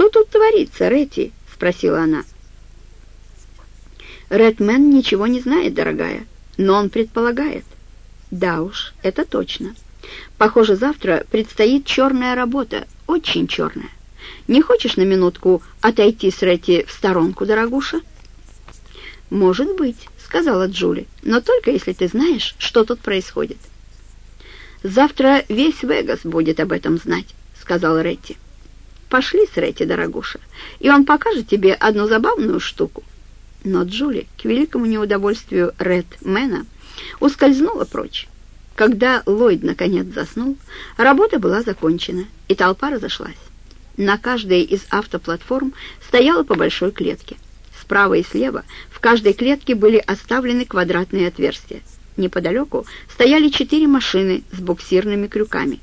«Что тут творится, Ретти?» — спросила она. «Редмен ничего не знает, дорогая, но он предполагает». «Да уж, это точно. Похоже, завтра предстоит черная работа, очень черная. Не хочешь на минутку отойти с Ретти в сторонку, дорогуша?» «Может быть», — сказала Джули, «но только если ты знаешь, что тут происходит». «Завтра весь Вегас будет об этом знать», — сказал Ретти. «Пошли с Ретти, дорогуша, и он покажет тебе одну забавную штуку». Но Джули, к великому неудовольствию Редмена, ускользнула прочь. Когда Ллойд наконец заснул, работа была закончена, и толпа разошлась. На каждой из автоплатформ стояла по большой клетке. Справа и слева в каждой клетке были оставлены квадратные отверстия. Неподалеку стояли четыре машины с буксирными крюками.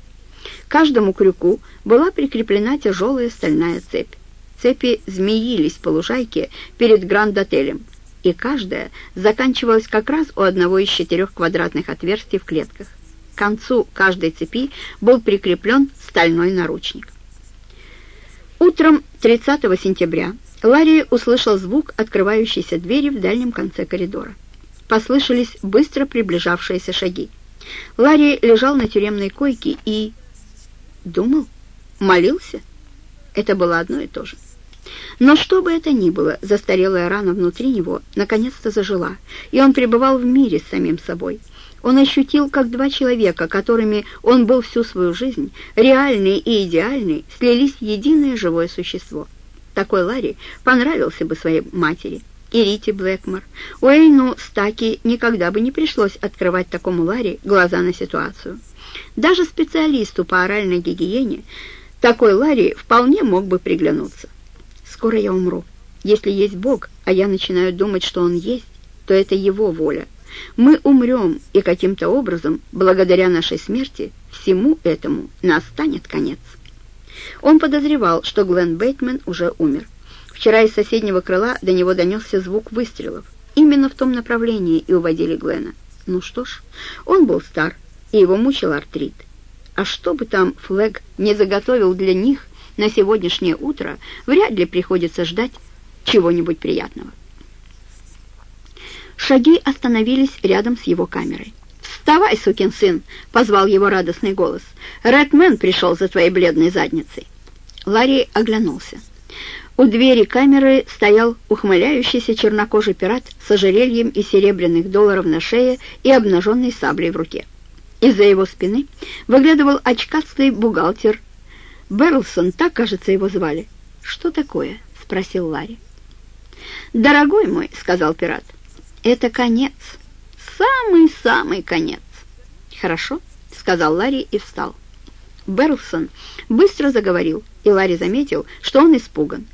К каждому крюку была прикреплена тяжелая стальная цепь. Цепи змеились по лужайке перед Гранд-отелем, и каждая заканчивалась как раз у одного из четырех квадратных отверстий в клетках. К концу каждой цепи был прикреплен стальной наручник. Утром 30 сентября Ларри услышал звук открывающейся двери в дальнем конце коридора. Послышались быстро приближавшиеся шаги. Ларри лежал на тюремной койке и... думал, молился. Это было одно и то же. Но что бы это ни было, застарелая рана внутри него наконец-то зажила, и он пребывал в мире с самим собой. Он ощутил, как два человека, которыми он был всю свою жизнь, реальный и идеальный, слились в единое живое существо. Такой Ларри понравился бы своей матери и Рите Блэкмор. Уэйну Стаки никогда бы не пришлось открывать такому Ларри глаза на ситуацию. Даже специалисту по оральной гигиене такой Ларри вполне мог бы приглянуться. «Скоро я умру. Если есть Бог, а я начинаю думать, что Он есть, то это Его воля. Мы умрем, и каким-то образом, благодаря нашей смерти, всему этому настанет конец». Он подозревал, что Глен Бейтман уже умер. Вчера из соседнего крыла до него донесся звук выстрелов. Именно в том направлении и уводили Глена. Ну что ж, он был стар, и его мучил артрит. А что бы там Флэг не заготовил для них на сегодняшнее утро, вряд ли приходится ждать чего-нибудь приятного. Шаги остановились рядом с его камерой. «Вставай, сукин сын!» — позвал его радостный голос. «Редмен пришел за твоей бледной задницей». Ларри оглянулся. У двери камеры стоял ухмыляющийся чернокожий пират с ожерельем из серебряных долларов на шее и обнаженной саблей в руке. Из-за его спины выглядывал очкастый бухгалтер. Берлсон, так, кажется, его звали. «Что такое?» — спросил Ларри. «Дорогой мой», — сказал пират, — «это конец, самый-самый конец». «Хорошо», — сказал Ларри и встал. Берлсон быстро заговорил, и Ларри заметил, что он испуган.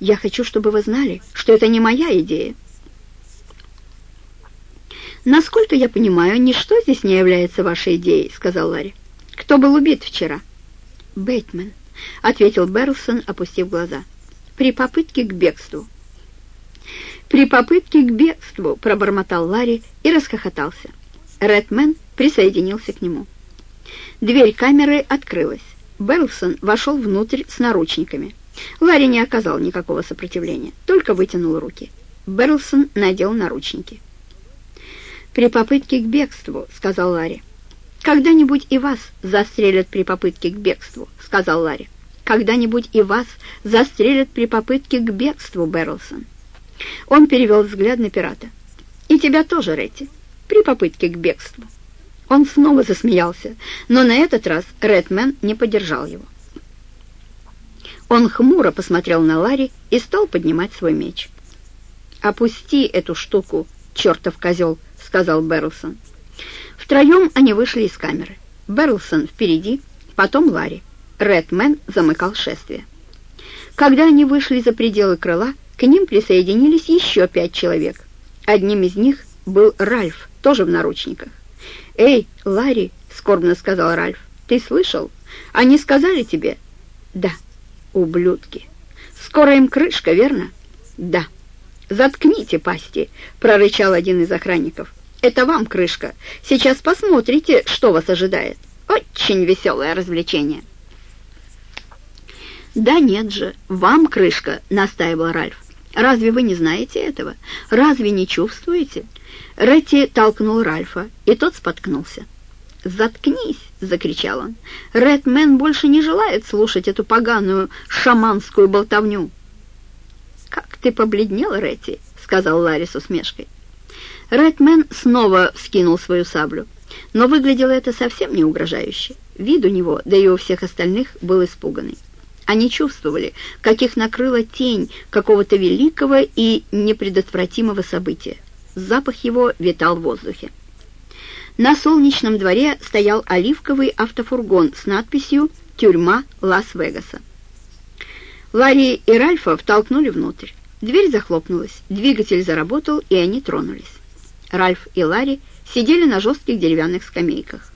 «Я хочу, чтобы вы знали, что это не моя идея». «Насколько я понимаю, ничто здесь не является вашей идеей», — сказал Ларри. «Кто был убит вчера?» «Бэтмен», — ответил Берлсон, опустив глаза. «При попытке к бегству». «При попытке к бегству», — пробормотал Ларри и расхохотался. Редмен присоединился к нему. Дверь камеры открылась. Берлсон вошел внутрь с наручниками. Ларри не оказал никакого сопротивления, только вытянул руки. Берлсон надел наручники. «При попытке к бегству», — сказал Ларри. «Когда-нибудь и вас застрелят при попытке к бегству», — сказал Ларри. «Когда-нибудь и вас застрелят при попытке к бегству, Берлсон». Он перевел взгляд на пирата. «И тебя тоже, Ретти, при попытке к бегству». Он снова засмеялся, но на этот раз Редмен не поддержал его. Он хмуро посмотрел на Ларри и стал поднимать свой меч. «Опусти эту штуку, чертов козел», — сказал Берлсон. Втроем они вышли из камеры. Берлсон впереди, потом Ларри. Редмен замыкал шествие. Когда они вышли за пределы крыла, к ним присоединились еще пять человек. Одним из них был Ральф, тоже в наручниках. «Эй, Ларри!» — скорбно сказал Ральф. «Ты слышал? Они сказали тебе?» «Да, ублюдки. Скоро им крышка, верно?» «Да». «Заткните пасти!» — прорычал один из охранников. «Это вам крышка. Сейчас посмотрите, что вас ожидает. Очень веселое развлечение». «Да нет же, вам крышка», — настаивал Ральф. «Разве вы не знаете этого? Разве не чувствуете?» Ретти толкнул Ральфа, и тот споткнулся. «Заткнись!» — закричал он. «Редмен больше не желает слушать эту поганую шаманскую болтовню». «Как ты побледнел, Ретти!» — сказал Ларри с усмешкой. Редмен снова вскинул свою саблю, но выглядело это совсем не угрожающе. Вид у него, да и у всех остальных, был испуганный. Они чувствовали, как их накрыла тень какого-то великого и непредотвратимого события. Запах его витал в воздухе. На солнечном дворе стоял оливковый автофургон с надписью «Тюрьма Лас-Вегаса». Ларри и Ральфа втолкнули внутрь. Дверь захлопнулась, двигатель заработал, и они тронулись. Ральф и Ларри сидели на жестких деревянных скамейках.